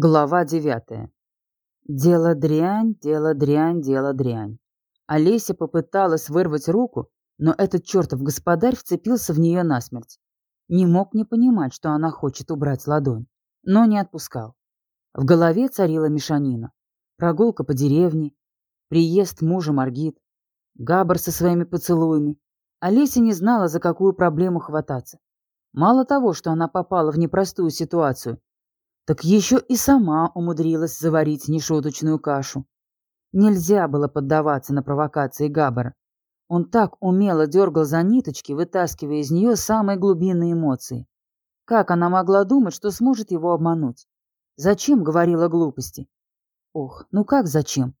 Глава девятая. Дело дрянь, дело дрянь, дело дрянь. Олеся попыталась вырвать руку, но этот чертов господарь вцепился в нее насмерть. Не мог не понимать, что она хочет убрать ладонь, но не отпускал. В голове царила мешанина. Прогулка по деревне, приезд мужа Маргит, Габар со своими поцелуями. Олеся не знала, за какую проблему хвататься. Мало того, что она попала в непростую ситуацию, так еще и сама умудрилась заварить нешуточную кашу. Нельзя было поддаваться на провокации Габбара. Он так умело дергал за ниточки, вытаскивая из нее самые глубинные эмоции. Как она могла думать, что сможет его обмануть? Зачем говорила глупости? Ох, ну как зачем?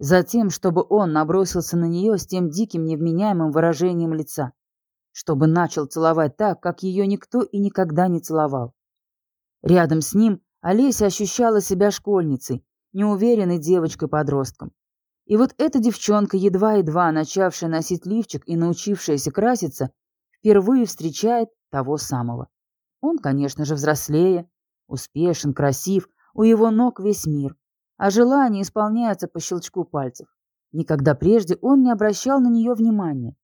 Затем, чтобы он набросился на нее с тем диким невменяемым выражением лица. Чтобы начал целовать так, как ее никто и никогда не целовал. Рядом с ним Олеся ощущала себя школьницей, неуверенной девочкой-подростком. И вот эта девчонка, едва-едва начавшая носить лифчик и научившаяся краситься, впервые встречает того самого. Он, конечно же, взрослее, успешен, красив, у его ног весь мир, а желание исполняется по щелчку пальцев. Никогда прежде он не обращал на нее внимания.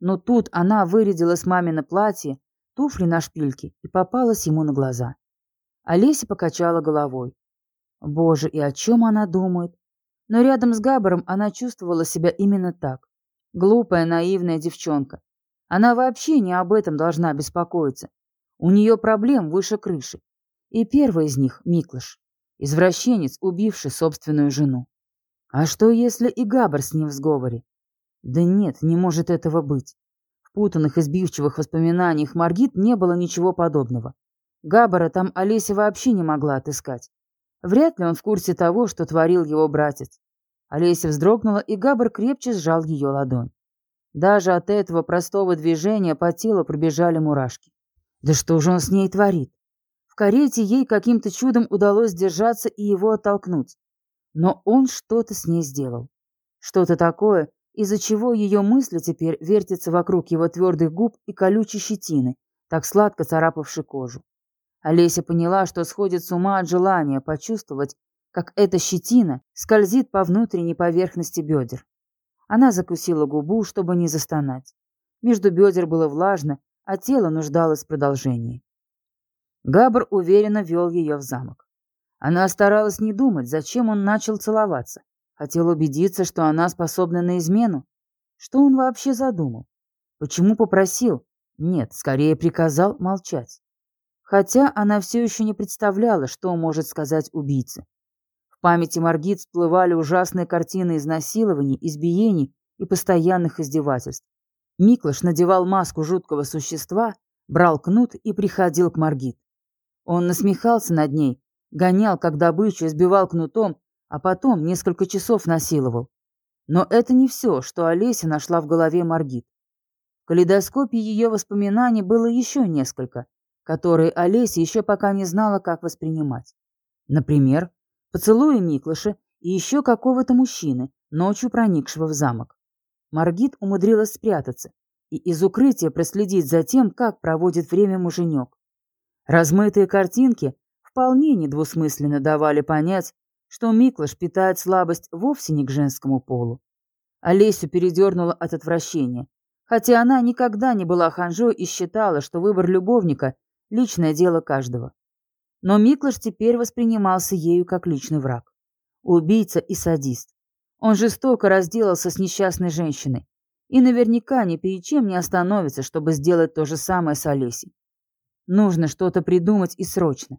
Но тут она вырядилась мамино платье, туфли на шпильке и попалась ему на глаза. Олеся покачала головой. Боже, и о чем она думает? Но рядом с Габаром она чувствовала себя именно так. Глупая, наивная девчонка. Она вообще не об этом должна беспокоиться. У нее проблем выше крыши. И первый из них — Миклыш. Извращенец, убивший собственную жену. А что, если и Габар с ним в сговоре? Да нет, не может этого быть. В путанных избивчивых воспоминаниях Маргит не было ничего подобного. Габбара там Олеся вообще не могла отыскать. Вряд ли он в курсе того, что творил его братец. Олеся вздрогнула, и Габбар крепче сжал ее ладонь. Даже от этого простого движения по телу пробежали мурашки. Да что же он с ней творит? В карете ей каким-то чудом удалось держаться и его оттолкнуть. Но он что-то с ней сделал. Что-то такое, из-за чего ее мысли теперь вертятся вокруг его твердых губ и колючей щетины, так сладко царапавшей кожу. Олеся поняла, что сходит с ума от желания почувствовать, как эта щетина скользит по внутренней поверхности бедер. Она закусила губу, чтобы не застонать. Между бедер было влажно, а тело нуждалось в продолжении. Габр уверенно вел ее в замок. Она старалась не думать, зачем он начал целоваться. Хотел убедиться, что она способна на измену. Что он вообще задумал? Почему попросил? Нет, скорее приказал молчать хотя она все еще не представляла, что может сказать убийца. В памяти Маргит всплывали ужасные картины изнасилований, избиений и постоянных издевательств. Миклаш надевал маску жуткого существа, брал кнут и приходил к Маргит. Он насмехался над ней, гонял как добычу, избивал кнутом, а потом несколько часов насиловал. Но это не все, что Олеся нашла в голове Маргит. В калейдоскопе ее воспоминаний было еще несколько – которые Олеся еще пока не знала, как воспринимать. Например, поцелуи Миклыша и еще какого-то мужчины, ночью проникшего в замок. Маргит умудрилась спрятаться и из укрытия проследить за тем, как проводит время муженек. Размытые картинки вполне недвусмысленно давали понять, что Миклыш питает слабость вовсе не к женскому полу. Олесю передернула от отвращения, хотя она никогда не была ханжой и считала, что выбор любовника Личное дело каждого. Но Миклаш теперь воспринимался ею как личный враг. Убийца и садист. Он жестоко разделался с несчастной женщиной. И наверняка ни перед чем не остановится, чтобы сделать то же самое с Олесей. Нужно что-то придумать и срочно.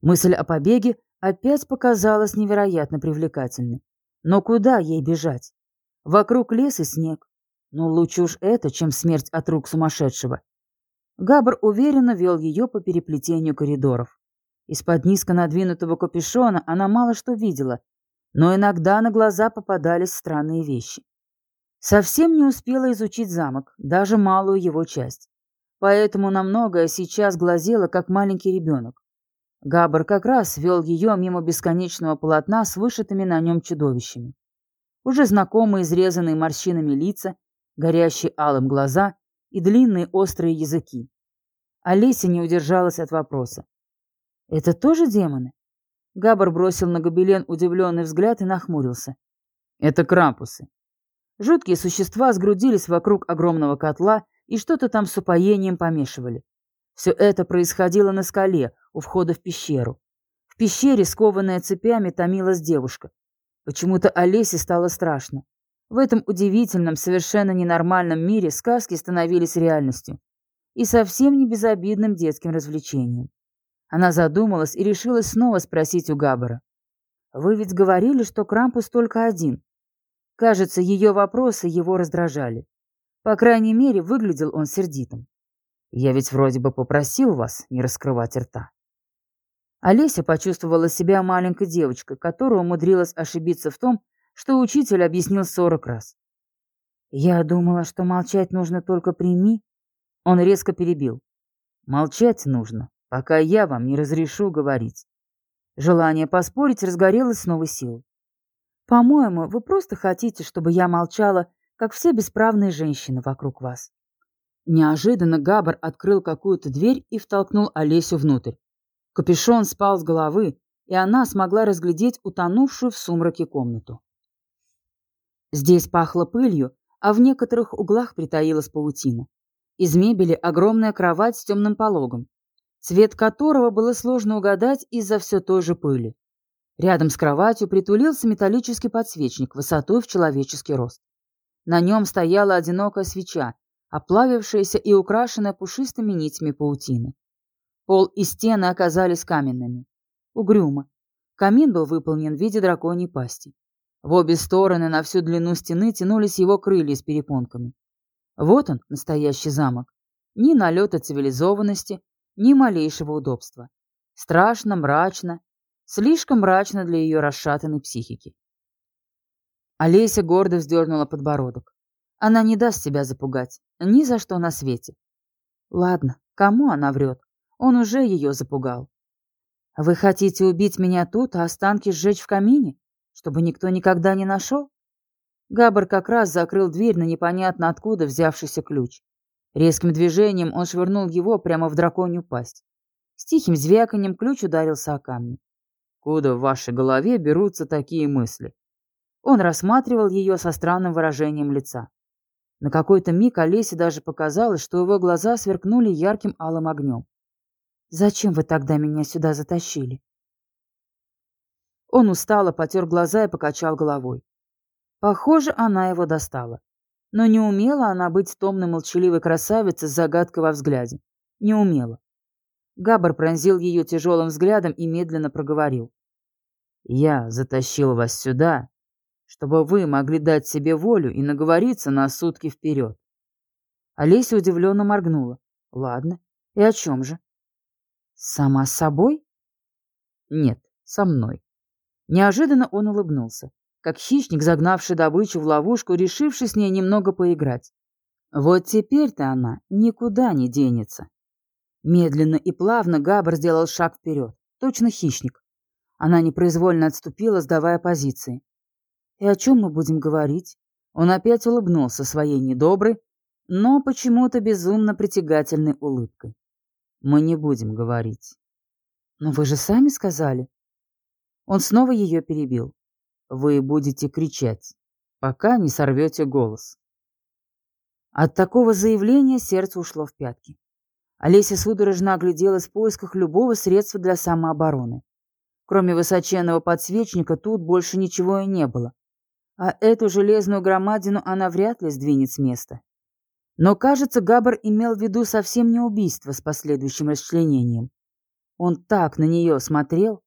Мысль о побеге опять показалась невероятно привлекательной. Но куда ей бежать? Вокруг лес и снег. Но лучше уж это, чем смерть от рук сумасшедшего. Габр уверенно вел ее по переплетению коридоров. Из-под низко надвинутого капюшона она мало что видела, но иногда на глаза попадались странные вещи. Совсем не успела изучить замок, даже малую его часть. Поэтому на многое сейчас глазела, как маленький ребенок. Габр как раз вел ее мимо бесконечного полотна с вышитыми на нем чудовищами. Уже знакомые изрезанные морщинами лица, горящие алым глаза и длинные острые языки. Олеся не удержалась от вопроса. «Это тоже демоны?» Габар бросил на гобелен удивленный взгляд и нахмурился. «Это крампусы». Жуткие существа сгрудились вокруг огромного котла и что-то там с упоением помешивали. Все это происходило на скале, у входа в пещеру. В пещере, скованная цепями, томилась девушка. Почему-то Олесе стало страшно. В этом удивительном, совершенно ненормальном мире сказки становились реальностью. И совсем не безобидным детским развлечением. Она задумалась и решилась снова спросить у Габбара. «Вы ведь говорили, что Крампус только один». Кажется, ее вопросы его раздражали. По крайней мере, выглядел он сердитым. «Я ведь вроде бы попросил вас не раскрывать рта». Олеся почувствовала себя маленькой девочкой, которая умудрилась ошибиться в том, что учитель объяснил сорок раз. «Я думала, что молчать нужно только прими». Он резко перебил. «Молчать нужно, пока я вам не разрешу говорить». Желание поспорить разгорелось с новой силой. «По-моему, вы просто хотите, чтобы я молчала, как все бесправные женщины вокруг вас». Неожиданно Габар открыл какую-то дверь и втолкнул Олесю внутрь. Капюшон спал с головы, и она смогла разглядеть утонувшую в сумраке комнату. Здесь пахло пылью, а в некоторых углах притаилась паутина. Из мебели огромная кровать с темным пологом, цвет которого было сложно угадать из-за все той же пыли. Рядом с кроватью притулился металлический подсвечник высотой в человеческий рост. На нем стояла одинокая свеча, оплавившаяся и украшенная пушистыми нитями паутины. Пол и стены оказались каменными. Угрюмо. Камин был выполнен в виде драконьей пасти. В обе стороны на всю длину стены тянулись его крылья с перепонками. Вот он, настоящий замок. Ни налета цивилизованности, ни малейшего удобства. Страшно, мрачно, слишком мрачно для ее расшатанной психики. Олеся гордо вздернула подбородок. Она не даст себя запугать, ни за что на свете. Ладно, кому она врет? Он уже ее запугал. «Вы хотите убить меня тут, а останки сжечь в камине, чтобы никто никогда не нашел?» Габар как раз закрыл дверь на непонятно откуда взявшийся ключ. Резким движением он швырнул его прямо в драконью пасть. С тихим звяканьем ключ ударился о камни. «Куда в вашей голове берутся такие мысли?» Он рассматривал ее со странным выражением лица. На какой-то миг Олесе даже показалось, что его глаза сверкнули ярким алым огнем. Зачем вы тогда меня сюда затащили?» Он устало потер глаза и покачал головой. Похоже, она его достала. Но не умела она быть томной молчаливой красавицей с загадкой во взгляде. Не умела. Габар пронзил ее тяжелым взглядом и медленно проговорил. «Я затащил вас сюда, чтобы вы могли дать себе волю и наговориться на сутки вперед». Олеся удивленно моргнула. «Ладно, и о чем же?» «Сама собой?» «Нет, со мной». Неожиданно он улыбнулся, как хищник, загнавший добычу в ловушку, решивший с ней немного поиграть. Вот теперь-то она никуда не денется. Медленно и плавно Габр сделал шаг вперед, точно хищник. Она непроизвольно отступила, сдавая позиции. «И о чем мы будем говорить?» Он опять улыбнулся своей недоброй, но почему-то безумно притягательной улыбкой. Мы не будем говорить. Но вы же сами сказали. Он снова ее перебил. Вы будете кричать, пока не сорвете голос. От такого заявления сердце ушло в пятки. Олеся судорожно огляделась в поисках любого средства для самообороны. Кроме высоченного подсвечника тут больше ничего и не было. А эту железную громадину она вряд ли сдвинет с места. Но, кажется, Габар имел в виду совсем не убийство с последующим расчленением. Он так на нее смотрел.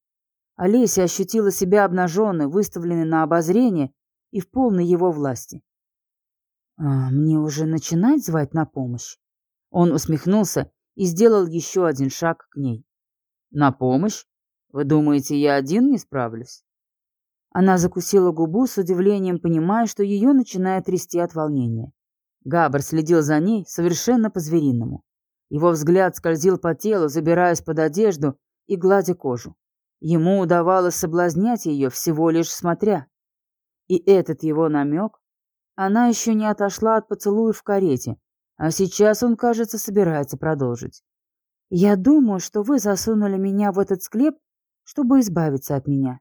Олеся ощутила себя обнаженной, выставленной на обозрение и в полной его власти. «А мне уже начинать звать на помощь?» Он усмехнулся и сделал еще один шаг к ней. «На помощь? Вы думаете, я один не справлюсь?» Она закусила губу с удивлением, понимая, что ее начинает трясти от волнения. Габр следил за ней совершенно по-звериному. Его взгляд скользил по телу, забираясь под одежду и гладя кожу. Ему удавалось соблазнять ее, всего лишь смотря. И этот его намек... Она еще не отошла от поцелуя в карете, а сейчас он, кажется, собирается продолжить. «Я думаю, что вы засунули меня в этот склеп, чтобы избавиться от меня.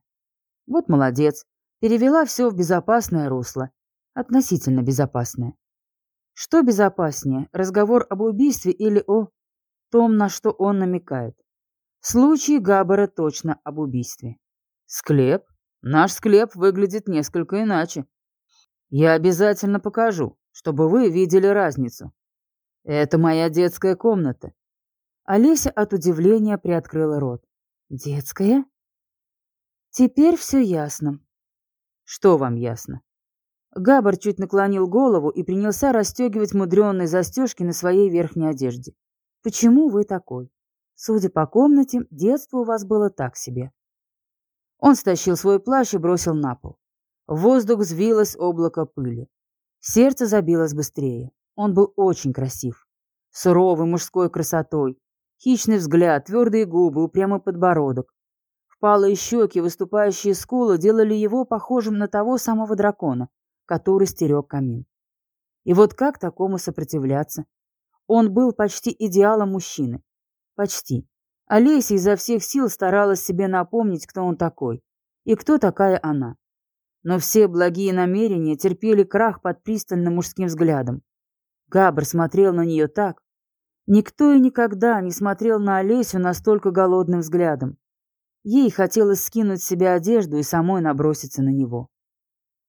Вот молодец. Перевела все в безопасное русло. Относительно безопасное. Что безопаснее, разговор об убийстве или о том, на что он намекает? В случае Габбара точно об убийстве. Склеп? Наш склеп выглядит несколько иначе. Я обязательно покажу, чтобы вы видели разницу. Это моя детская комната. Олеся от удивления приоткрыла рот. Детская? Теперь все ясно. Что вам ясно? Габар чуть наклонил голову и принялся расстегивать мудреные застежки на своей верхней одежде. Почему вы такой? Судя по комнате, детство у вас было так себе. Он стащил свой плащ и бросил на пол. В воздух взвилось облако пыли. Сердце забилось быстрее. Он был очень красив. Суровый мужской красотой. Хищный взгляд, твердые губы, упрямый подбородок. Впалые щеки, выступающие скулы делали его похожим на того самого дракона, который стерег камин. И вот как такому сопротивляться? Он был почти идеалом мужчины. Почти. Олеся изо всех сил старалась себе напомнить, кто он такой и кто такая она. Но все благие намерения терпели крах под пристальным мужским взглядом. Габр смотрел на нее так. Никто и никогда не смотрел на Олесю настолько голодным взглядом. Ей хотелось скинуть с себя одежду и самой наброситься на него.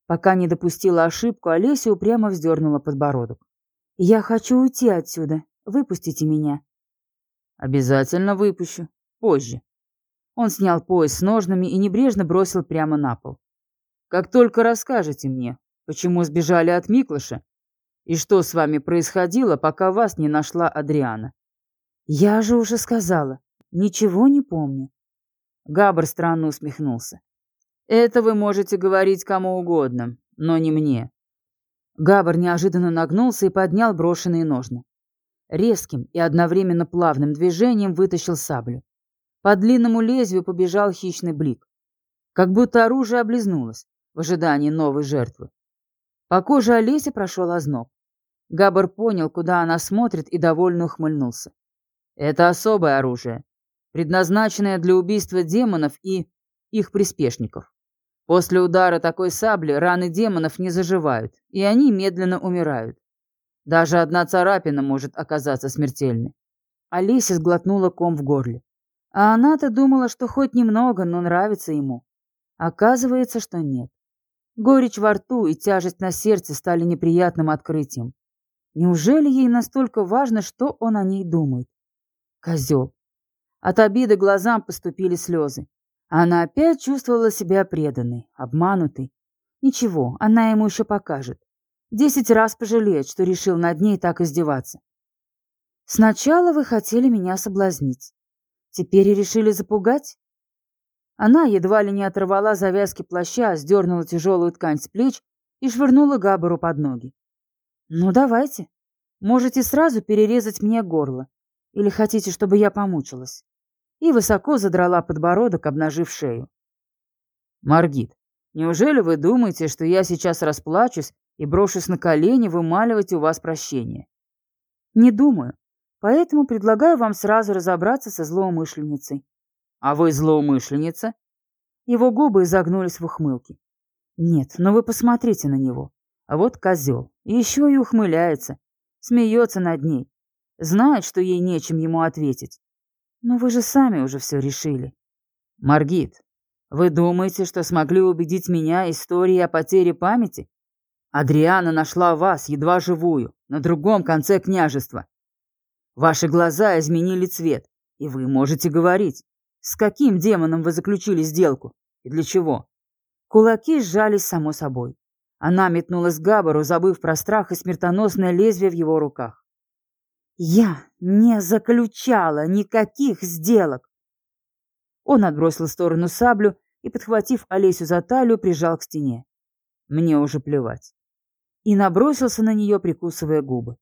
Пока не допустила ошибку, Олеся упрямо вздернула подбородок. «Я хочу уйти отсюда. Выпустите меня». «Обязательно выпущу. Позже». Он снял пояс с ножнами и небрежно бросил прямо на пол. «Как только расскажете мне, почему сбежали от Миклыша и что с вами происходило, пока вас не нашла Адриана». «Я же уже сказала. Ничего не помню». Габр странно усмехнулся. «Это вы можете говорить кому угодно, но не мне». Габр неожиданно нагнулся и поднял брошенные ножны. Резким и одновременно плавным движением вытащил саблю. По длинному лезвию побежал хищный блик. Как будто оружие облизнулось в ожидании новой жертвы. По коже Олеси прошел озноб. Габар понял, куда она смотрит, и довольно ухмыльнулся. Это особое оружие, предназначенное для убийства демонов и их приспешников. После удара такой сабли раны демонов не заживают, и они медленно умирают. Даже одна царапина может оказаться смертельной. Алиса сглотнула ком в горле. А она-то думала, что хоть немного, но нравится ему. Оказывается, что нет. Горечь во рту и тяжесть на сердце стали неприятным открытием. Неужели ей настолько важно, что он о ней думает? Козел. От обиды глазам поступили слезы. Она опять чувствовала себя преданной, обманутой. Ничего, она ему еще покажет. Десять раз пожалеет, что решил над ней так издеваться. Сначала вы хотели меня соблазнить. Теперь и решили запугать? Она едва ли не оторвала завязки плаща, сдернула тяжелую ткань с плеч и швырнула Габару под ноги. «Ну, давайте. Можете сразу перерезать мне горло. Или хотите, чтобы я помучилась?» И высоко задрала подбородок, обнажив шею. «Маргит, неужели вы думаете, что я сейчас расплачусь и брошусь на колени вымаливать у вас прощение. Не думаю, поэтому предлагаю вам сразу разобраться со злоумышленницей. А вы злоумышленница? Его губы изогнулись в ухмылке. Нет, но вы посмотрите на него. А вот козел. еще и ухмыляется. Смеется над ней. Знает, что ей нечем ему ответить. Но вы же сами уже все решили. Маргит, вы думаете, что смогли убедить меня историей о потере памяти? Адриана нашла вас, едва живую, на другом конце княжества. Ваши глаза изменили цвет, и вы можете говорить, с каким демоном вы заключили сделку и для чего. Кулаки сжались само собой. Она метнулась к Габару, забыв про страх и смертоносное лезвие в его руках. «Я не заключала никаких сделок!» Он отбросил в сторону саблю и, подхватив Олесю за талию, прижал к стене. «Мне уже плевать и набросился на нее, прикусывая губы.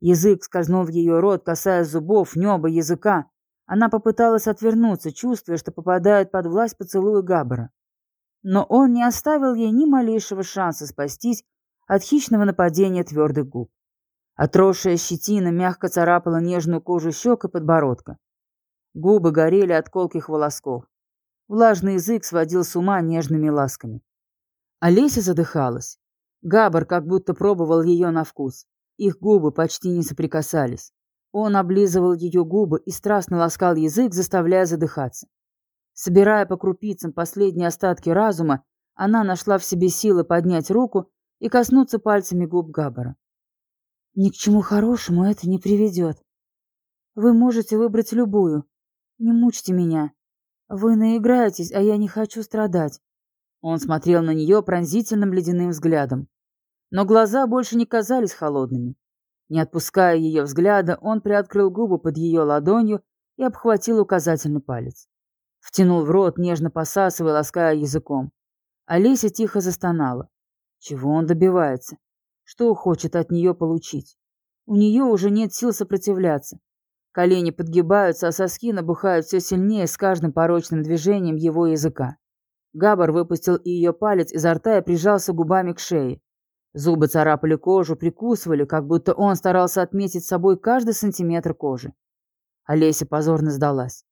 Язык скользнул в ее рот, касаясь зубов, неба, языка. Она попыталась отвернуться, чувствуя, что попадает под власть поцелуя Габбара. Но он не оставил ей ни малейшего шанса спастись от хищного нападения твердых губ. Отросшая щетина мягко царапала нежную кожу щек и подбородка. Губы горели от колких волосков. Влажный язык сводил с ума нежными ласками. Олеся задыхалась. Габар как будто пробовал ее на вкус. Их губы почти не соприкасались. Он облизывал ее губы и страстно ласкал язык, заставляя задыхаться. Собирая по крупицам последние остатки разума, она нашла в себе силы поднять руку и коснуться пальцами губ Габбара. «Ни к чему хорошему это не приведет. Вы можете выбрать любую. Не мучьте меня. Вы наиграетесь, а я не хочу страдать». Он смотрел на нее пронзительным ледяным взглядом. Но глаза больше не казались холодными. Не отпуская ее взгляда, он приоткрыл губы под ее ладонью и обхватил указательный палец. Втянул в рот, нежно посасывая, лаская языком. Олеся тихо застонала. Чего он добивается? Что хочет от нее получить? У нее уже нет сил сопротивляться. Колени подгибаются, а соски набухают все сильнее с каждым порочным движением его языка. Габар выпустил ее палец изо рта и прижался губами к шее. Зубы царапали кожу, прикусывали, как будто он старался отметить собой каждый сантиметр кожи. Олеся позорно сдалась.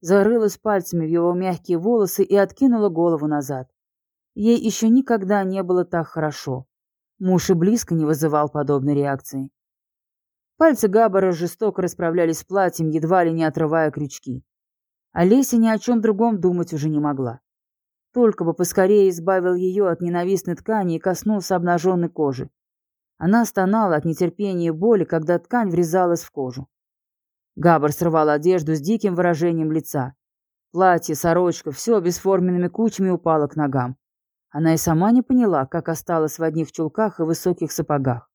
Зарылась пальцами в его мягкие волосы и откинула голову назад. Ей еще никогда не было так хорошо. Муж и близко не вызывал подобной реакции. Пальцы Габбара жестоко расправлялись с платьем, едва ли не отрывая крючки. Олеся ни о чем другом думать уже не могла. Только бы поскорее избавил ее от ненавистной ткани и коснулся обнаженной кожи. Она стонала от нетерпения и боли, когда ткань врезалась в кожу. Габар срывал одежду с диким выражением лица. Платье, сорочка, все бесформенными кучами упало к ногам. Она и сама не поняла, как осталась в одних чулках и высоких сапогах.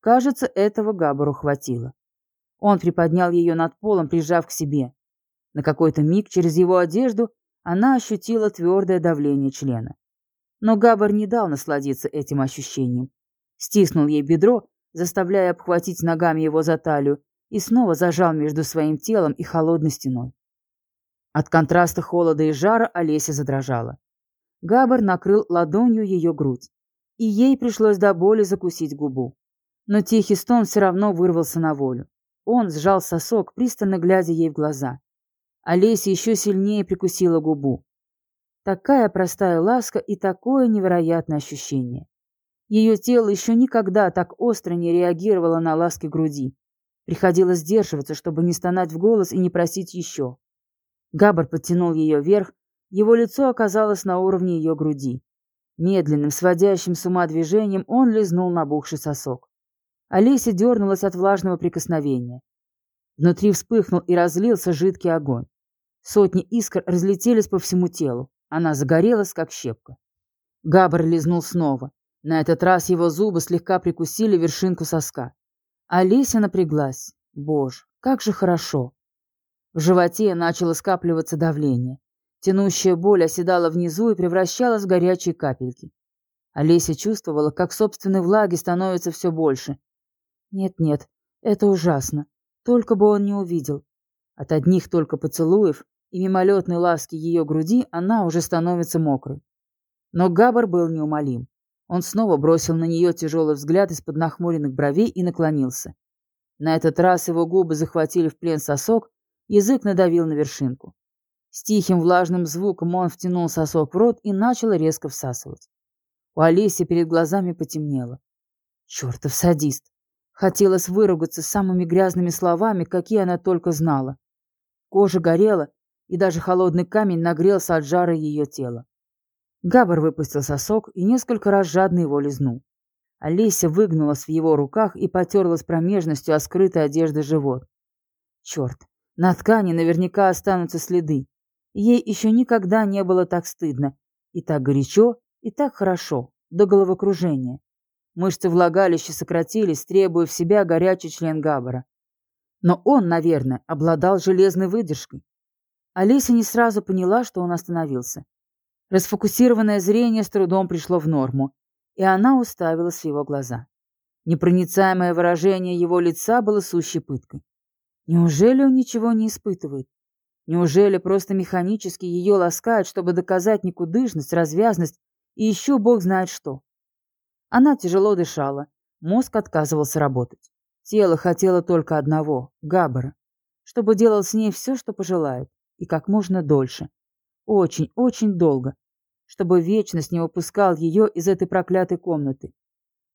Кажется, этого Габару хватило. Он приподнял ее над полом, прижав к себе. На какой-то миг через его одежду она ощутила твердое давление члена. Но Габар не дал насладиться этим ощущением. Стиснул ей бедро, заставляя обхватить ногами его за талию, и снова зажал между своим телом и холодной стеной. От контраста холода и жара Олеся задрожала. Габар накрыл ладонью ее грудь, и ей пришлось до боли закусить губу. Но тихий стон все равно вырвался на волю. Он сжал сосок, пристально глядя ей в глаза. Олеся еще сильнее прикусила губу. Такая простая ласка и такое невероятное ощущение. Ее тело еще никогда так остро не реагировало на ласки груди. Приходилось сдерживаться, чтобы не стонать в голос и не просить еще. Габар подтянул ее вверх, его лицо оказалось на уровне ее груди. Медленным, сводящим с ума движением он лизнул набухший сосок. Олеся дернулась от влажного прикосновения. Внутри вспыхнул и разлился жидкий огонь. Сотни искр разлетелись по всему телу. Она загорелась, как щепка. Габр лизнул снова. На этот раз его зубы слегка прикусили вершинку соска. Олеся напряглась. Боже, как же хорошо. В животе начало скапливаться давление. Тянущая боль оседала внизу и превращалась в горячие капельки. Олеся чувствовала, как собственной влаги становится все больше. Нет-нет, это ужасно. Только бы он не увидел. От одних только поцелуев и мимолетной ласки ее груди она уже становится мокрой. Но Габар был неумолим. Он снова бросил на нее тяжелый взгляд из-под нахмуренных бровей и наклонился. На этот раз его губы захватили в плен сосок, язык надавил на вершинку. С тихим влажным звуком он втянул сосок в рот и начал резко всасывать. У Олеси перед глазами потемнело. Чертов садист! Хотелось выругаться самыми грязными словами, какие она только знала. Кожа горела, и даже холодный камень нагрелся от жара ее тела. Габар выпустил сосок и несколько раз жадно его лизнул. Олеся выгнулась в его руках и потерлась промежностью о скрытой одежды живот. Черт, на ткани наверняка останутся следы. Ей еще никогда не было так стыдно. И так горячо, и так хорошо, до головокружения. Мышцы влагалища сократились, требуя в себя горячий член Габбара. Но он, наверное, обладал железной выдержкой. Алиса не сразу поняла, что он остановился. Расфокусированное зрение с трудом пришло в норму, и она уставилась в его глаза. Непроницаемое выражение его лица было сущей пыткой. Неужели он ничего не испытывает? Неужели просто механически ее ласкают, чтобы доказать никудышность, развязность и еще бог знает что? Она тяжело дышала, мозг отказывался работать. Тело хотело только одного — Габбара, чтобы делал с ней все, что пожелает, и как можно дольше. очень-очень долго, чтобы вечность не выпускал ее из этой проклятой комнаты.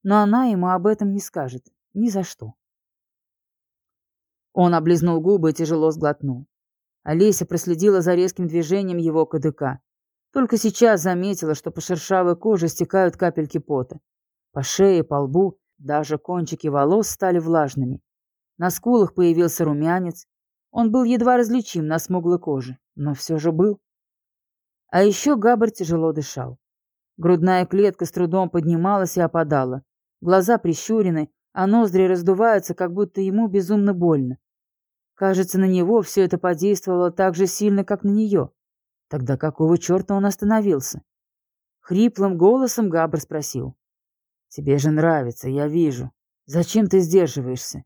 Но она ему об этом не скажет. Ни за что. Он облизнул губы и тяжело сглотнул. Олеся проследила за резким движением его кадыка. Только сейчас заметила, что по шершавой коже стекают капельки пота. По шее, по лбу, даже кончики волос стали влажными. На скулах появился румянец. Он был едва различим на смуглой коже, но все же был. А еще Габар тяжело дышал. Грудная клетка с трудом поднималась и опадала. Глаза прищурены, а ноздри раздуваются, как будто ему безумно больно. Кажется, на него все это подействовало так же сильно, как на нее. Тогда какого черта он остановился? Хриплым голосом Габр спросил. «Тебе же нравится, я вижу. Зачем ты сдерживаешься?»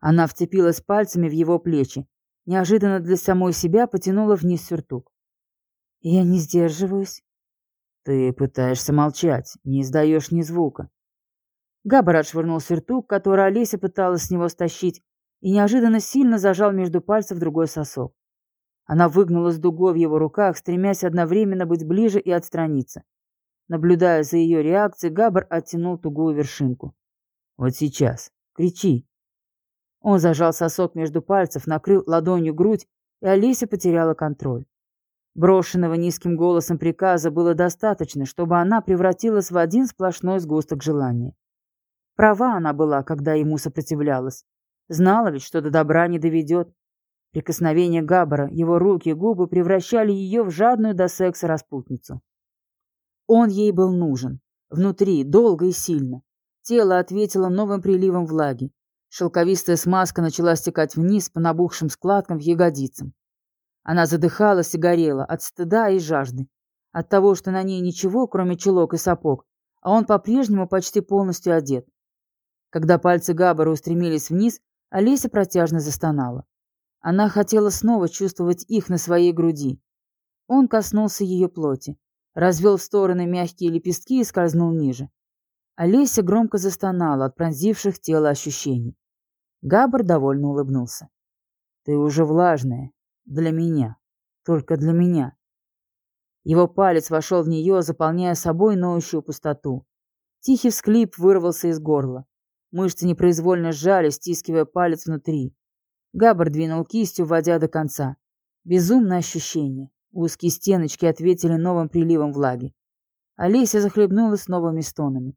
Она вцепилась пальцами в его плечи, неожиданно для самой себя потянула вниз сюртук. «Я не сдерживаюсь». «Ты пытаешься молчать, не издаешь ни звука». Габар отшвырнул сюртук, который Олеся пыталась с него стащить, и неожиданно сильно зажал между пальцев другой сосок. Она выгнулась дугой в его руках, стремясь одновременно быть ближе и отстраниться. Наблюдая за ее реакцией, Габар оттянул тугую вершинку. «Вот сейчас. Кричи!» Он зажал сосок между пальцев, накрыл ладонью грудь, и Олеся потеряла контроль. Брошенного низким голосом приказа было достаточно, чтобы она превратилась в один сплошной сгусток желания. Права она была, когда ему сопротивлялась. Знала ведь, что до добра не доведет. Прикосновение Габбара, его руки и губы превращали ее в жадную до секса распутницу. Он ей был нужен. Внутри, долго и сильно. Тело ответило новым приливом влаги. Шелковистая смазка начала стекать вниз по набухшим складкам в ягодицам. Она задыхалась и горела от стыда и жажды. От того, что на ней ничего, кроме чулок и сапог, а он по-прежнему почти полностью одет. Когда пальцы Габбара устремились вниз, Олеся протяжно застонала. Она хотела снова чувствовать их на своей груди. Он коснулся ее плоти, развел в стороны мягкие лепестки и скользнул ниже. Олеся громко застонала от пронзивших тело ощущений. Габр довольно улыбнулся. «Ты уже влажная. Для меня. Только для меня». Его палец вошел в нее, заполняя собой ноющую пустоту. Тихий всклип вырвался из горла. Мышцы непроизвольно сжали, стискивая палец внутри. Габр двинул кистью, вводя до конца. Безумное ощущение. Узкие стеночки ответили новым приливом влаги. Олеся захлебнулась новыми стонами.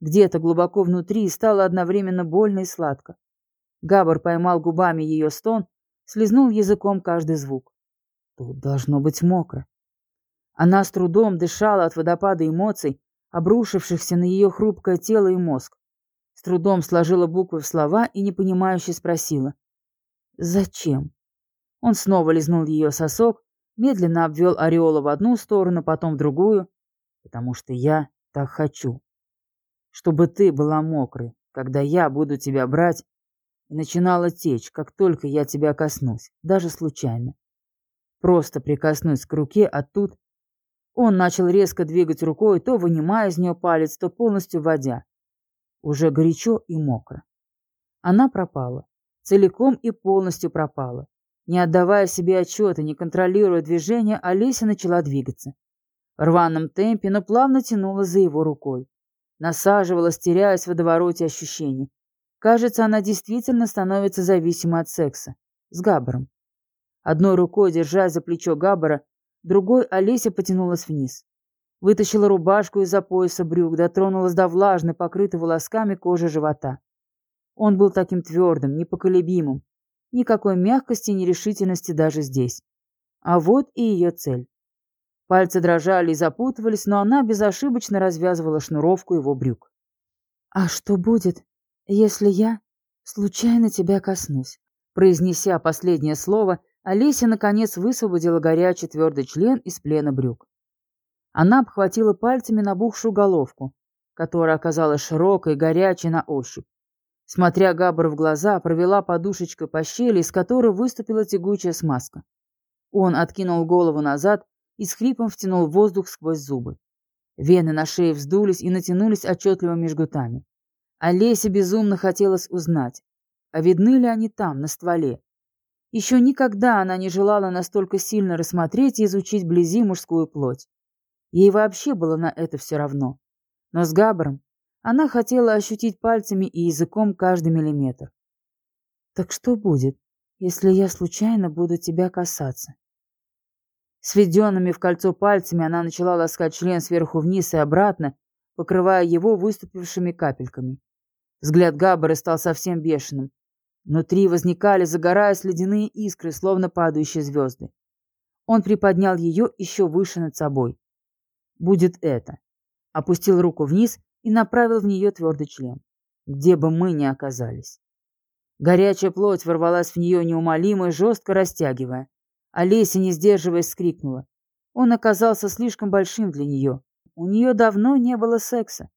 Где-то глубоко внутри стало одновременно больно и сладко. Габр поймал губами ее стон, слезнул языком каждый звук. Тут должно быть мокро. Она с трудом дышала от водопада эмоций, обрушившихся на ее хрупкое тело и мозг. С трудом сложила буквы в слова и непонимающе спросила. «Зачем?» Он снова лизнул ее сосок, медленно обвел ореола в одну сторону, потом в другую. «Потому что я так хочу. Чтобы ты была мокрой, когда я буду тебя брать, и начинала течь, как только я тебя коснусь, даже случайно. Просто прикоснусь к руке, а тут...» Он начал резко двигать рукой, то вынимая из нее палец, то полностью вводя. Уже горячо и мокро. Она пропала. Целиком и полностью пропала. Не отдавая себе отчета, не контролируя движения, Олеся начала двигаться. В рваном темпе, но плавно тянула за его рукой. Насаживалась, теряясь в водовороте ощущений. Кажется, она действительно становится зависимой от секса. С Габаром. Одной рукой, держась за плечо Габбара, другой Олеся потянулась вниз. Вытащила рубашку из-за пояса брюк, дотронулась до влажной, покрытой волосками кожи живота. Он был таким твердым, непоколебимым. Никакой мягкости нерешительности даже здесь. А вот и ее цель. Пальцы дрожали и запутывались, но она безошибочно развязывала шнуровку его брюк. «А что будет, если я случайно тебя коснусь?» Произнеся последнее слово, Олеся наконец высвободила горячий твердый член из плена брюк. Она обхватила пальцами набухшую головку, которая оказалась широкой и горячей на ощупь. Смотря Габр в глаза, провела подушечкой по щели, из которой выступила тягучая смазка. Он откинул голову назад и с хрипом втянул воздух сквозь зубы. Вены на шее вздулись и натянулись отчетливыми жгутами. Олесе безумно хотелось узнать, а видны ли они там, на стволе. Еще никогда она не желала настолько сильно рассмотреть и изучить вблизи мужскую плоть. Ей вообще было на это все равно. Но с Габаром она хотела ощутить пальцами и языком каждый миллиметр. «Так что будет, если я случайно буду тебя касаться?» Сведенными в кольцо пальцами она начала ласкать член сверху вниз и обратно, покрывая его выступившими капельками. Взгляд Габбара стал совсем бешеным. Внутри возникали, загораясь, ледяные искры, словно падающие звезды. Он приподнял ее еще выше над собой. «Будет это». Опустил руку вниз и направил в нее твердый член. Где бы мы ни оказались. Горячая плоть ворвалась в нее неумолимо и жестко растягивая. Олеся, не сдерживаясь, скрикнула. Он оказался слишком большим для нее. У нее давно не было секса,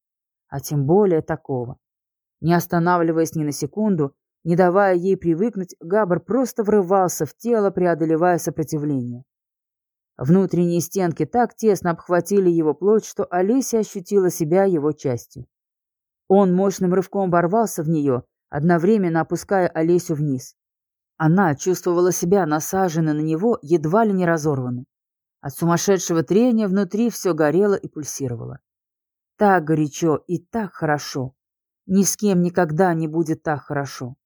а тем более такого. Не останавливаясь ни на секунду, не давая ей привыкнуть, Габр просто врывался в тело, преодолевая сопротивление. Внутренние стенки так тесно обхватили его плоть, что Олеся ощутила себя его частью. Он мощным рывком ворвался в нее, одновременно опуская Олесю вниз. Она чувствовала себя насаженной на него, едва ли не разорванной. От сумасшедшего трения внутри все горело и пульсировало. Так горячо и так хорошо. Ни с кем никогда не будет так хорошо.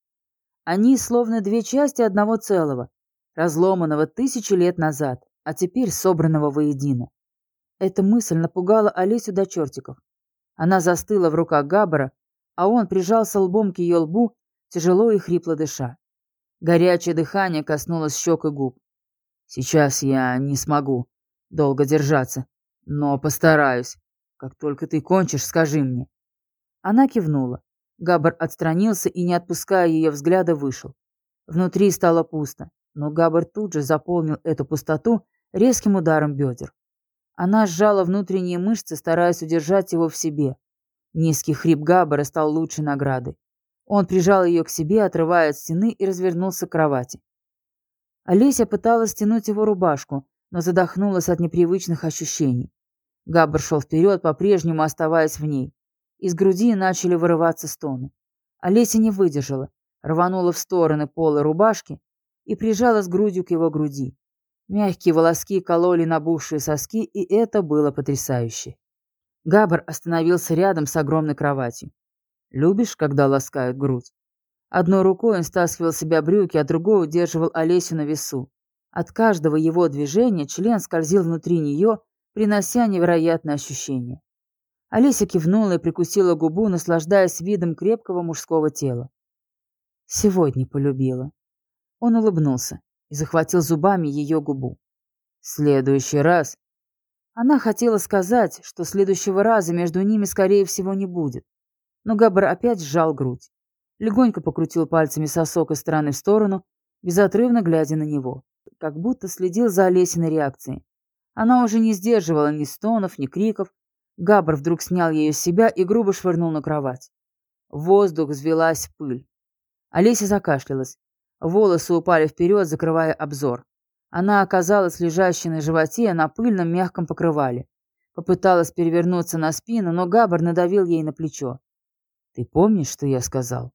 Они словно две части одного целого, разломанного тысячи лет назад, а теперь собранного воедино. Эта мысль напугала Олесю до чертиков. Она застыла в руках Габбара, а он прижался лбом к ее лбу, тяжело и хрипло дыша. Горячее дыхание коснулось щек и губ. Сейчас я не смогу долго держаться, но постараюсь. Как только ты кончишь, скажи мне. Она кивнула. Габар отстранился и, не отпуская ее взгляда, вышел. Внутри стало пусто, но Габар тут же заполнил эту пустоту резким ударом бедер. Она сжала внутренние мышцы, стараясь удержать его в себе. Низкий хрип Габбара стал лучшей наградой. Он прижал ее к себе, отрывая от стены, и развернулся к кровати. Олеся пыталась стянуть его рубашку, но задохнулась от непривычных ощущений. Габбар шел вперед, по-прежнему оставаясь в ней. Из груди начали вырываться стоны. Олеся не выдержала, рванула в стороны пола рубашки и прижалась грудью к его груди. Мягкие волоски кололи набухшие соски, и это было потрясающе. Габар остановился рядом с огромной кроватью. Любишь, когда ласкают грудь? Одной рукой он стаскивал себя брюки, а другой удерживал Олесю на весу. От каждого его движения член скользил внутри нее, принося невероятное ощущение. Олеся кивнула и прикусила губу, наслаждаясь видом крепкого мужского тела. Сегодня полюбила. Он улыбнулся и захватил зубами ее губу. следующий раз... Она хотела сказать, что следующего раза между ними, скорее всего, не будет но Габр опять сжал грудь. Легонько покрутил пальцами сосок из стороны в сторону, безотрывно глядя на него, как будто следил за Олесиной реакцией. Она уже не сдерживала ни стонов, ни криков. Габр вдруг снял ее с себя и грубо швырнул на кровать. В воздух взвелась пыль. Олеся закашлялась. Волосы упали вперед, закрывая обзор. Она оказалась лежащей на животе на пыльном мягком покрывале. Попыталась перевернуться на спину, но Габр надавил ей на плечо. Ты помнишь, что я сказал?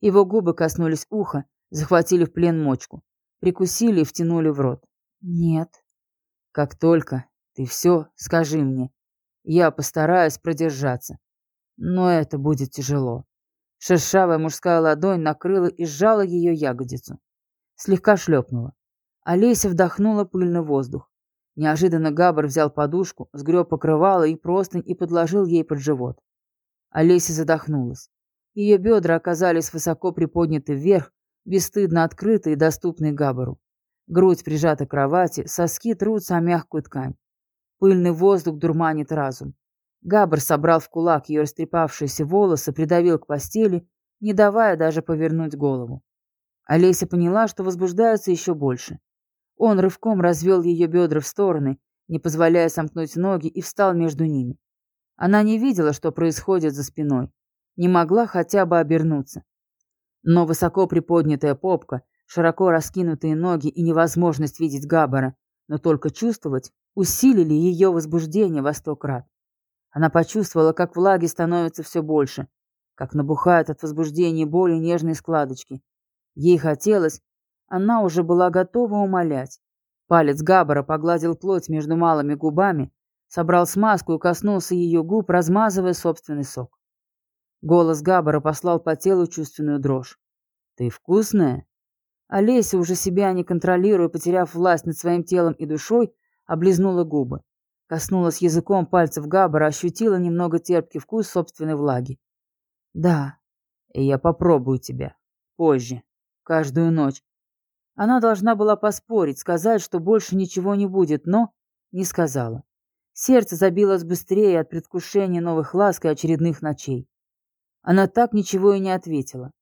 Его губы коснулись уха, захватили в плен мочку, прикусили и втянули в рот. Нет. Как только ты все скажи мне. Я постараюсь продержаться. Но это будет тяжело. Шершавая мужская ладонь накрыла и сжала ее ягодицу. Слегка шлепнула. Олеся вдохнула пыльный воздух. Неожиданно Габр взял подушку, сгреб покрывало и простынь и подложил ей под живот. Олеся задохнулась. Ее бедра оказались высоко приподняты вверх, бесстыдно открыты и доступны Габару. Грудь прижата к кровати, соски трутся о мягкую ткань. Пыльный воздух дурманит разум. Габр собрал в кулак ее растрепавшиеся волосы, придавил к постели, не давая даже повернуть голову. Олеся поняла, что возбуждается еще больше. Он рывком развел ее бедра в стороны, не позволяя сомкнуть ноги, и встал между ними. Она не видела, что происходит за спиной, не могла хотя бы обернуться. Но высоко приподнятая попка, широко раскинутые ноги и невозможность видеть Габбара, но только чувствовать, усилили ее возбуждение во сто крат. Она почувствовала, как влаги становится все больше, как набухают от возбуждения боли нежные складочки. Ей хотелось, она уже была готова умолять. Палец Габбара погладил плоть между малыми губами, собрал смазку и коснулся ее губ, размазывая собственный сок. Голос Габбара послал по телу чувственную дрожь. «Ты вкусная?» Олеся, уже себя не контролируя, потеряв власть над своим телом и душой, облизнула губы. Коснулась языком пальцев Габбара, ощутила немного терпкий вкус собственной влаги. «Да, и я попробую тебя. Позже. Каждую ночь. Она должна была поспорить, сказать, что больше ничего не будет, но не сказала. Сердце забилось быстрее от предвкушения новых ласк и очередных ночей. Она так ничего и не ответила.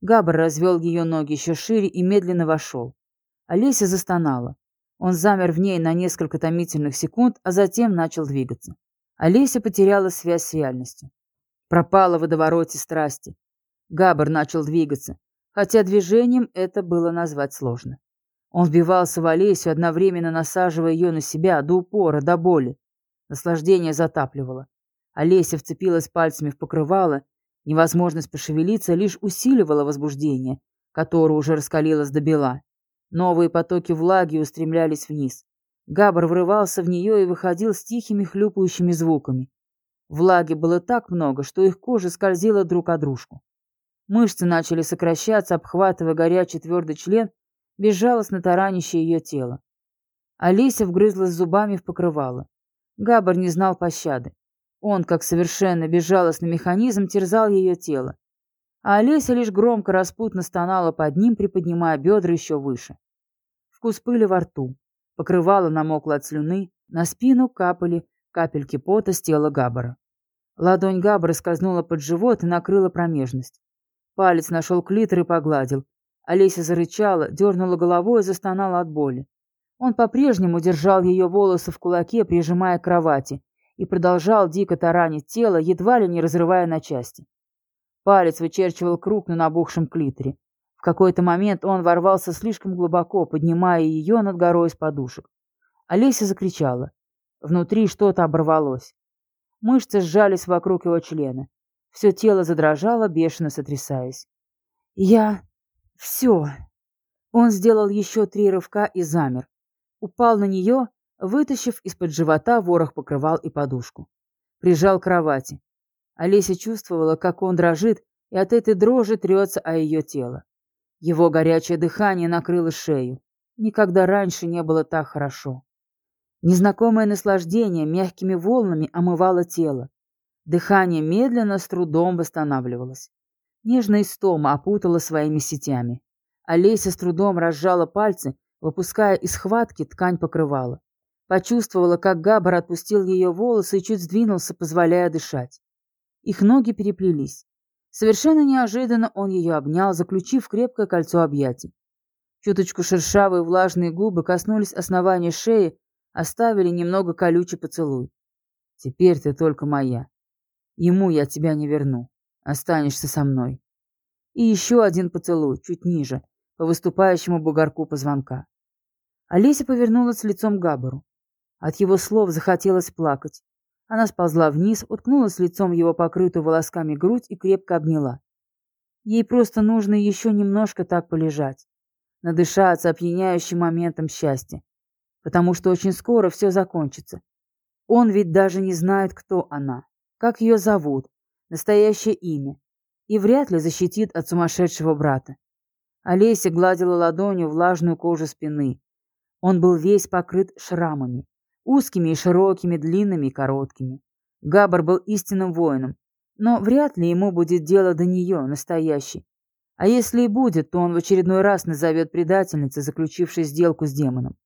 Габр развел ее ноги еще шире и медленно вошел. Олеся застонала. Он замер в ней на несколько томительных секунд, а затем начал двигаться. Олеся потеряла связь с реальностью. Пропала в водовороте страсти. Габр начал двигаться хотя движением это было назвать сложно. Он вбивался в Олесю, одновременно насаживая ее на себя до упора, до боли. Наслаждение затапливало. Олеся вцепилась пальцами в покрывало, невозможность пошевелиться лишь усиливала возбуждение, которое уже раскалилось до бела. Новые потоки влаги устремлялись вниз. Габр врывался в нее и выходил с тихими хлюпающими звуками. Влаги было так много, что их кожа скользила друг о дружку. Мышцы начали сокращаться, обхватывая горячий твердый член, безжалостно таранящее ее тело. Алися вгрызлась зубами в покрывало. Габар не знал пощады. Он, как совершенно безжалостный механизм, терзал ее тело. А Олеся лишь громко распутно стонала под ним, приподнимая бедра еще выше. Вкус пыли во рту. Покрывало намокло от слюны, на спину капали капельки пота с тела Габбара. Ладонь Габбара скользнула под живот и накрыла промежность. Палец нашел клитор и погладил. Олеся зарычала, дернула головой и застонала от боли. Он по-прежнему держал ее волосы в кулаке, прижимая к кровати, и продолжал дико таранить тело, едва ли не разрывая на части. Палец вычерчивал круг на набухшем клиторе. В какой-то момент он ворвался слишком глубоко, поднимая ее над горой из подушек. Олеся закричала. Внутри что-то оборвалось. Мышцы сжались вокруг его члена. Все тело задрожало, бешено сотрясаясь. «Я... все...» Он сделал еще три рывка и замер. Упал на нее, вытащив из-под живота ворох покрывал и подушку. Прижал к кровати. Олеся чувствовала, как он дрожит, и от этой дрожи трется о ее тело. Его горячее дыхание накрыло шею. Никогда раньше не было так хорошо. Незнакомое наслаждение мягкими волнами омывало тело. Дыхание медленно, с трудом восстанавливалось. Нежная истома опутала своими сетями. Олеся с трудом разжала пальцы, выпуская из схватки ткань покрывала. Почувствовала, как Габар отпустил ее волосы и чуть сдвинулся, позволяя дышать. Их ноги переплелись. Совершенно неожиданно он ее обнял, заключив крепкое кольцо объятий. Чуточку шершавые влажные губы коснулись основания шеи, оставили немного колючий поцелуй. «Теперь ты только моя», Ему я тебя не верну. Останешься со мной. И еще один поцелуй, чуть ниже, по выступающему бугорку позвонка. Олеся повернулась лицом к Габару. От его слов захотелось плакать. Она сползла вниз, уткнулась лицом в его покрытую волосками грудь и крепко обняла. Ей просто нужно еще немножко так полежать, надышаться опьяняющим моментом счастья, потому что очень скоро все закончится. Он ведь даже не знает, кто она как ее зовут, настоящее имя, и вряд ли защитит от сумасшедшего брата. Олеся гладила ладонью влажную кожу спины. Он был весь покрыт шрамами, узкими и широкими, длинными и короткими. Габар был истинным воином, но вряд ли ему будет дело до нее, настоящей. А если и будет, то он в очередной раз назовет предательницей, заключившей сделку с демоном.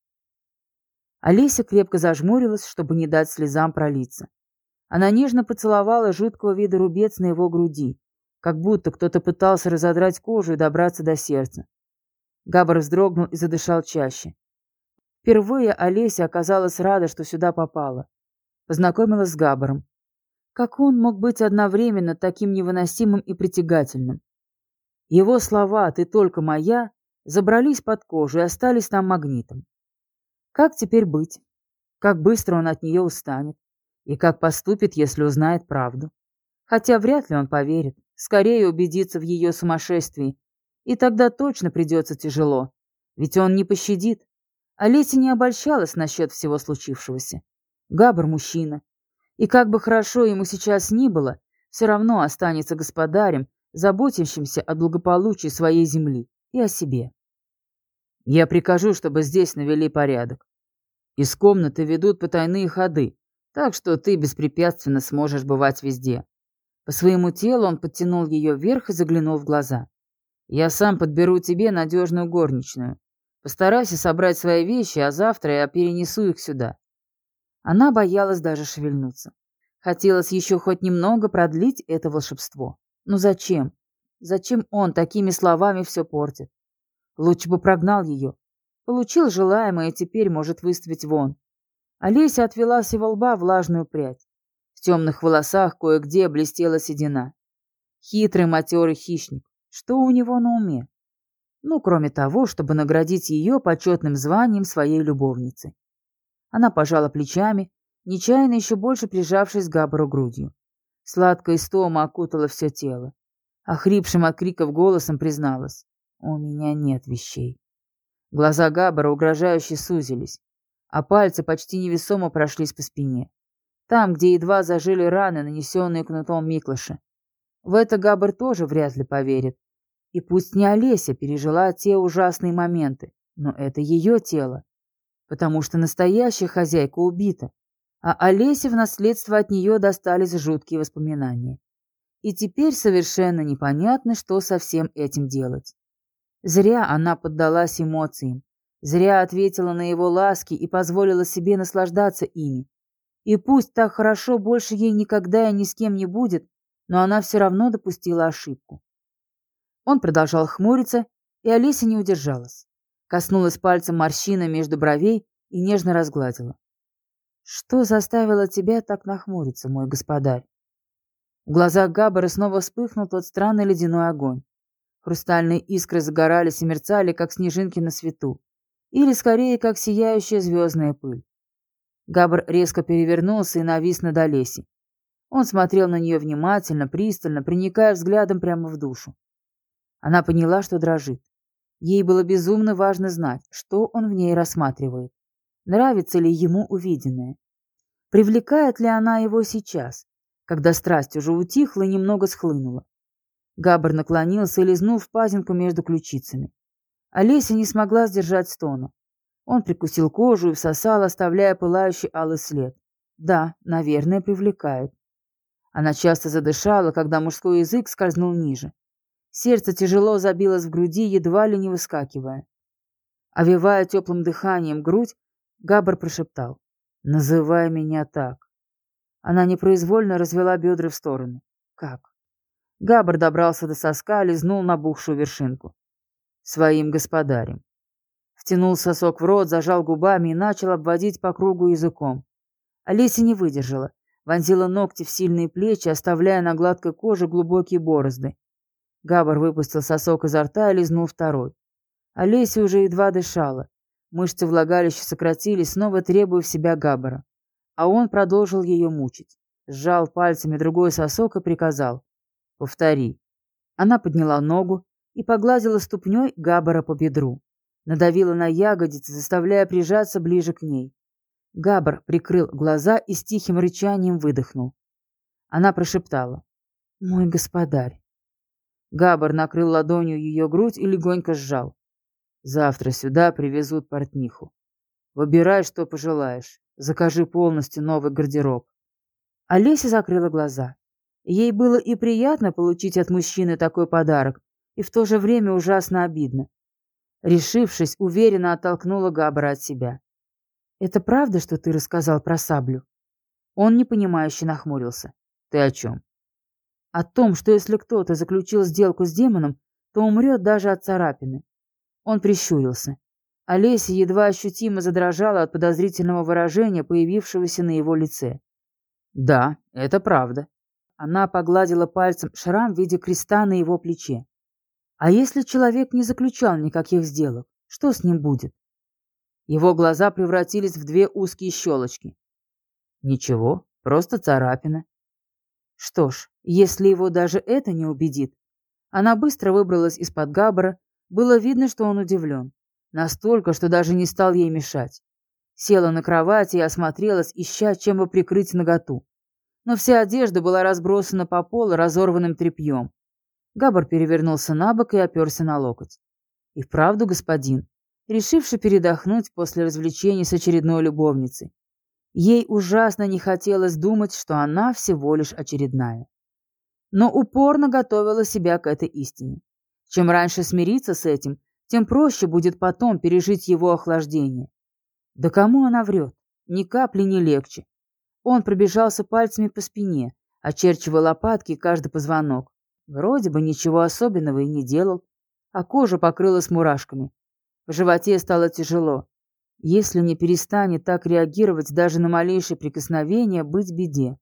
Олеся крепко зажмурилась, чтобы не дать слезам пролиться. Она нежно поцеловала жуткого вида рубец на его груди, как будто кто-то пытался разодрать кожу и добраться до сердца. Габар вздрогнул и задышал чаще. Впервые Олеся оказалась рада, что сюда попала. Познакомилась с Габаром. Как он мог быть одновременно таким невыносимым и притягательным? Его слова «ты только моя» забрались под кожу и остались там магнитом. Как теперь быть? Как быстро он от нее устанет? И как поступит, если узнает правду? Хотя вряд ли он поверит. Скорее убедится в ее сумасшествии. И тогда точно придется тяжело. Ведь он не пощадит. Олеся не обольщалась насчет всего случившегося. Габр мужчина. И как бы хорошо ему сейчас ни было, все равно останется господарем, заботящимся о благополучии своей земли и о себе. Я прикажу, чтобы здесь навели порядок. Из комнаты ведут потайные ходы, так что ты беспрепятственно сможешь бывать везде. По своему телу он подтянул ее вверх и заглянул в глаза. Я сам подберу тебе надежную горничную. Постарайся собрать свои вещи, а завтра я перенесу их сюда. Она боялась даже шевельнуться. Хотелось еще хоть немного продлить это волшебство. Но зачем? Зачем он такими словами все портит? Лучше бы прогнал ее. Получил желаемое и теперь может выставить вон. Олеся отвела с его лба влажную прядь. В темных волосах кое-где блестела седина. Хитрый матерый хищник. Что у него на уме? Ну, кроме того, чтобы наградить ее почетным званием своей любовницы. Она пожала плечами, нечаянно еще больше прижавшись к Габару грудью. Сладкая истома окутала все тело. Охрипшим от криков голосом призналась. «У меня нет вещей». Глаза Габбара угрожающе сузились, а пальцы почти невесомо прошлись по спине. Там, где едва зажили раны, нанесенные кнутом Миклыша. В это Габбар тоже вряд ли поверит. И пусть не Олеся пережила те ужасные моменты, но это ее тело. Потому что настоящая хозяйка убита а Олесе в наследство от нее достались жуткие воспоминания. И теперь совершенно непонятно, что со всем этим делать. Зря она поддалась эмоциям, зря ответила на его ласки и позволила себе наслаждаться ими. И пусть так хорошо больше ей никогда и ни с кем не будет, но она все равно допустила ошибку. Он продолжал хмуриться, и Олеся не удержалась. Коснулась пальцем морщины между бровей и нежно разгладила. Что заставило тебя так нахмуриться, мой господарь? В глазах Габбара снова вспыхнул тот странный ледяной огонь. Хрустальные искры загорались и мерцали, как снежинки на свету. Или, скорее, как сияющая звездная пыль. Габр резко перевернулся и навис над Олесей. Он смотрел на нее внимательно, пристально, проникая взглядом прямо в душу. Она поняла, что дрожит. Ей было безумно важно знать, что он в ней рассматривает. Нравится ли ему увиденное? Привлекает ли она его сейчас, когда страсть уже утихла и немного схлынула? Габр наклонился и лизнул в пазинку между ключицами. Олеся не смогла сдержать стона. Он прикусил кожу и всосал, оставляя пылающий алый след. Да, наверное, привлекает. Она часто задышала, когда мужской язык скользнул ниже. Сердце тяжело забилось в груди, едва ли не выскакивая. Овивая теплым дыханием грудь, Габр прошептал. «Называй меня так». Она непроизвольно развела бедра в сторону. «Как?» Габр добрался до соска, лизнул набухшую вершинку. «Своим господарем». Втянул сосок в рот, зажал губами и начал обводить по кругу языком. Олеся не выдержала, вонзила ногти в сильные плечи, оставляя на гладкой коже глубокие борозды. Габр выпустил сосок изо рта и лизнул второй. Олеся уже едва дышала. Мышцы влагалища сократились, снова требуя в себя Габбара. А он продолжил ее мучить. Сжал пальцами другой сосок и приказал. «Повтори». Она подняла ногу и погладила ступней Габбара по бедру. Надавила на ягодицы, заставляя прижаться ближе к ней. Габбар прикрыл глаза и с тихим рычанием выдохнул. Она прошептала. «Мой господарь». Габбар накрыл ладонью ее грудь и легонько сжал. Завтра сюда привезут портниху. Выбирай, что пожелаешь. Закажи полностью новый гардероб. Олеся закрыла глаза. Ей было и приятно получить от мужчины такой подарок, и в то же время ужасно обидно. Решившись, уверенно оттолкнула Габра от себя. «Это правда, что ты рассказал про саблю?» Он непонимающе нахмурился. «Ты о чем?» «О том, что если кто-то заключил сделку с демоном, то умрет даже от царапины. Он прищурился. Олеся едва ощутимо задрожала от подозрительного выражения, появившегося на его лице. «Да, это правда». Она погладила пальцем шрам в виде креста на его плече. «А если человек не заключал никаких сделок, что с ним будет?» Его глаза превратились в две узкие щелочки. «Ничего, просто царапина». Что ж, если его даже это не убедит, она быстро выбралась из-под габбара было видно, что он удивлен. Настолько, что даже не стал ей мешать. Села на кровати и осмотрелась, ища, чем бы прикрыть наготу. Но вся одежда была разбросана по полу разорванным тряпьем. Габар перевернулся на бок и оперся на локоть. И вправду господин, решивший передохнуть после развлечений с очередной любовницей. Ей ужасно не хотелось думать, что она всего лишь очередная. Но упорно готовила себя к этой истине. Чем раньше смириться с этим, тем проще будет потом пережить его охлаждение. Да кому она врет? Ни капли не легче. Он пробежался пальцами по спине, очерчивая лопатки каждый позвонок. Вроде бы ничего особенного и не делал, а кожа покрылась мурашками. В животе стало тяжело. Если не перестанет так реагировать даже на малейшее прикосновение, быть беде.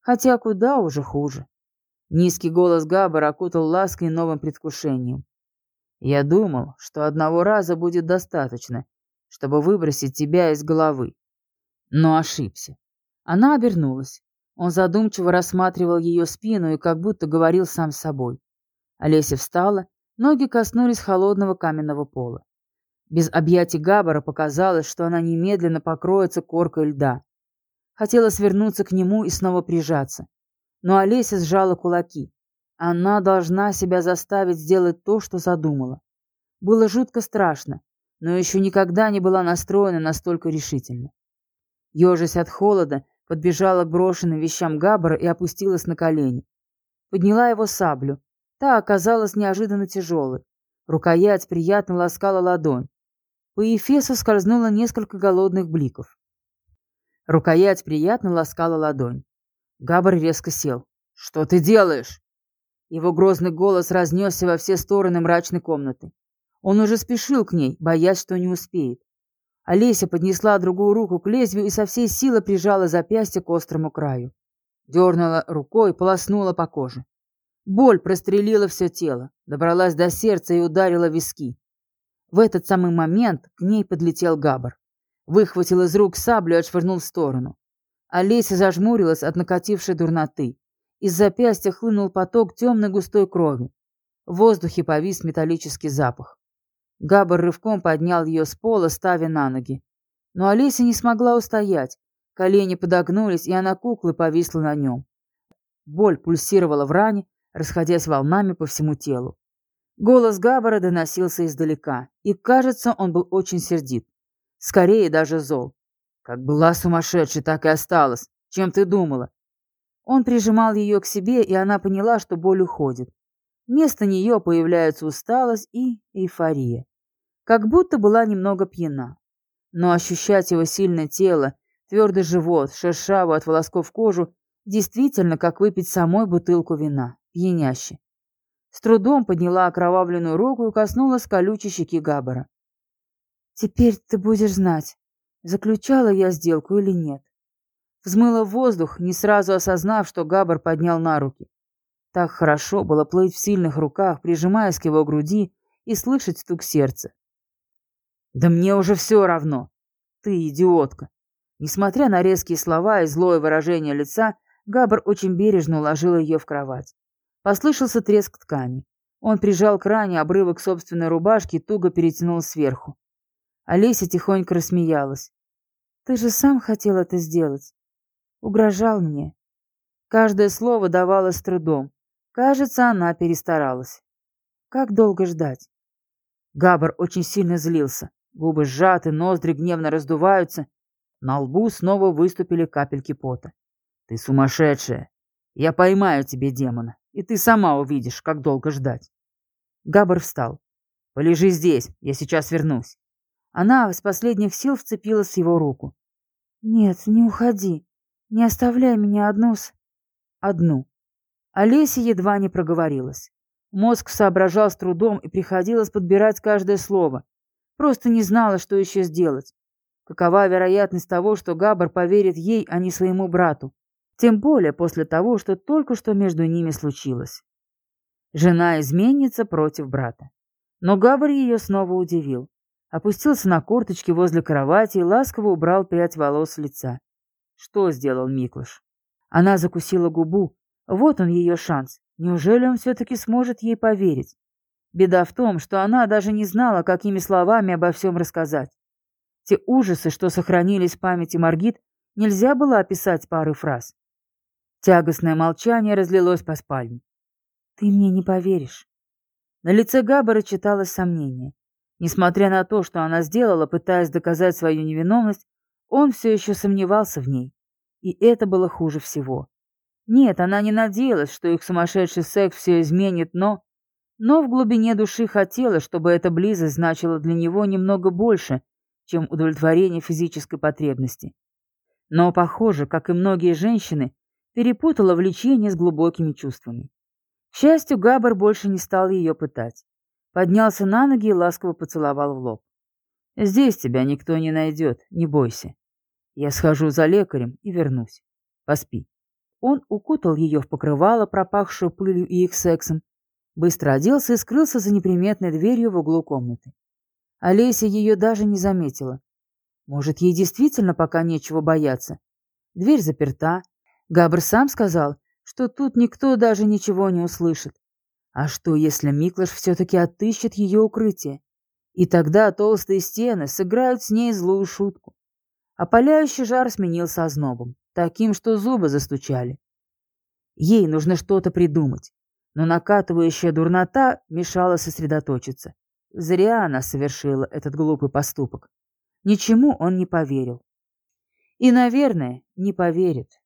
Хотя куда уже хуже. Низкий голос Габбара окутал лаской и новым предвкушением. Я думал, что одного раза будет достаточно, чтобы выбросить тебя из головы. Но ошибся. Она обернулась. Он задумчиво рассматривал ее спину и как будто говорил сам с собой. Олеся встала, ноги коснулись холодного каменного пола. Без объятий Габбара показалось, что она немедленно покроется коркой льда. Хотела свернуться к нему и снова прижаться. Но Олеся сжала кулаки. Она должна себя заставить сделать то, что задумала. Было жутко страшно, но еще никогда не была настроена настолько решительно. Ежась от холода, подбежала к брошенным вещам Габбара и опустилась на колени. Подняла его саблю. Та оказалась неожиданно тяжелой. Рукоять приятно ласкала ладонь. По Ефесу скользнуло несколько голодных бликов. Рукоять приятно ласкала ладонь. Габр резко сел. «Что ты делаешь?» Его грозный голос разнесся во все стороны мрачной комнаты. Он уже спешил к ней, боясь, что не успеет. Олеся поднесла другую руку к лезвию и со всей силы прижала запястье к острому краю. Дернула рукой, полоснула по коже. Боль прострелила все тело, добралась до сердца и ударила виски. В этот самый момент к ней подлетел Габар. Выхватил из рук саблю и отшвырнул в сторону. Олеся зажмурилась от накатившей дурноты. Из запястья хлынул поток темной густой крови. В воздухе повис металлический запах. Габар рывком поднял ее с пола, ставя на ноги. Но Олеся не смогла устоять. Колени подогнулись, и она куклой повисла на нем. Боль пульсировала в ране, расходясь волнами по всему телу. Голос Габбара доносился издалека, и, кажется, он был очень сердит. Скорее даже зол. Как была сумасшедшей, так и осталась. Чем ты думала? Он прижимал ее к себе, и она поняла, что боль уходит. Вместо нее появляются усталость и эйфория. Как будто была немного пьяна. Но ощущать его сильное тело, твердый живот, шершавую от волосков кожу, действительно как выпить самой бутылку вина, пьяняще. С трудом подняла окровавленную руку и коснулась колючей щеки Габбара. «Теперь ты будешь знать, заключала я сделку или нет». Взмыла воздух, не сразу осознав, что Габбар поднял на руки. Так хорошо было плыть в сильных руках, прижимаясь к его груди и слышать стук сердца. «Да мне уже все равно! Ты идиотка!» Несмотря на резкие слова и злое выражение лица, Габр очень бережно уложил ее в кровать. Послышался треск ткани. Он прижал к ране обрывок собственной рубашки и туго перетянул сверху. Олеся тихонько рассмеялась. «Ты же сам хотел это сделать. Угрожал мне». Каждое слово давалось с трудом. Кажется, она перестаралась. Как долго ждать? Габар очень сильно злился. Губы сжаты, ноздри гневно раздуваются. На лбу снова выступили капельки пота. «Ты сумасшедшая! Я поймаю тебе демона!» И ты сама увидишь, как долго ждать. Габр встал. «Полежи здесь, я сейчас вернусь». Она из последних сил вцепилась в его руку. «Нет, не уходи. Не оставляй меня одну с...» «Одну». Олеся едва не проговорилась. Мозг соображал с трудом и приходилось подбирать каждое слово. Просто не знала, что еще сделать. Какова вероятность того, что Габр поверит ей, а не своему брату? Тем более после того, что только что между ними случилось. Жена-изменница против брата. Но Габр ее снова удивил. Опустился на корточки возле кровати и ласково убрал прядь волос с лица. Что сделал Миклыш? Она закусила губу. Вот он ее шанс. Неужели он все-таки сможет ей поверить? Беда в том, что она даже не знала, какими словами обо всем рассказать. Те ужасы, что сохранились в памяти Маргит, нельзя было описать парой фраз. Тягостное молчание разлилось по спальне. «Ты мне не поверишь». На лице Габбара читалось сомнение. Несмотря на то, что она сделала, пытаясь доказать свою невиновность, он все еще сомневался в ней. И это было хуже всего. Нет, она не надеялась, что их сумасшедший секс все изменит, но... Но в глубине души хотела, чтобы эта близость значила для него немного больше, чем удовлетворение физической потребности. Но, похоже, как и многие женщины, перепутала влечение с глубокими чувствами. К счастью, Габар больше не стал ее пытать. Поднялся на ноги и ласково поцеловал в лоб. «Здесь тебя никто не найдет, не бойся. Я схожу за лекарем и вернусь. Поспи». Он укутал ее в покрывало, пропахшую пылью и их сексом, быстро оделся и скрылся за неприметной дверью в углу комнаты. Олеся ее даже не заметила. Может, ей действительно пока нечего бояться. Дверь заперта. Габр сам сказал, что тут никто даже ничего не услышит. А что, если Миклаш все-таки отыщет ее укрытие? И тогда толстые стены сыграют с ней злую шутку. Опаляющий жар сменился ознобом, таким, что зубы застучали. Ей нужно что-то придумать, но накатывающая дурнота мешала сосредоточиться. Зря она совершила этот глупый поступок. Ничему он не поверил. И, наверное, не поверит.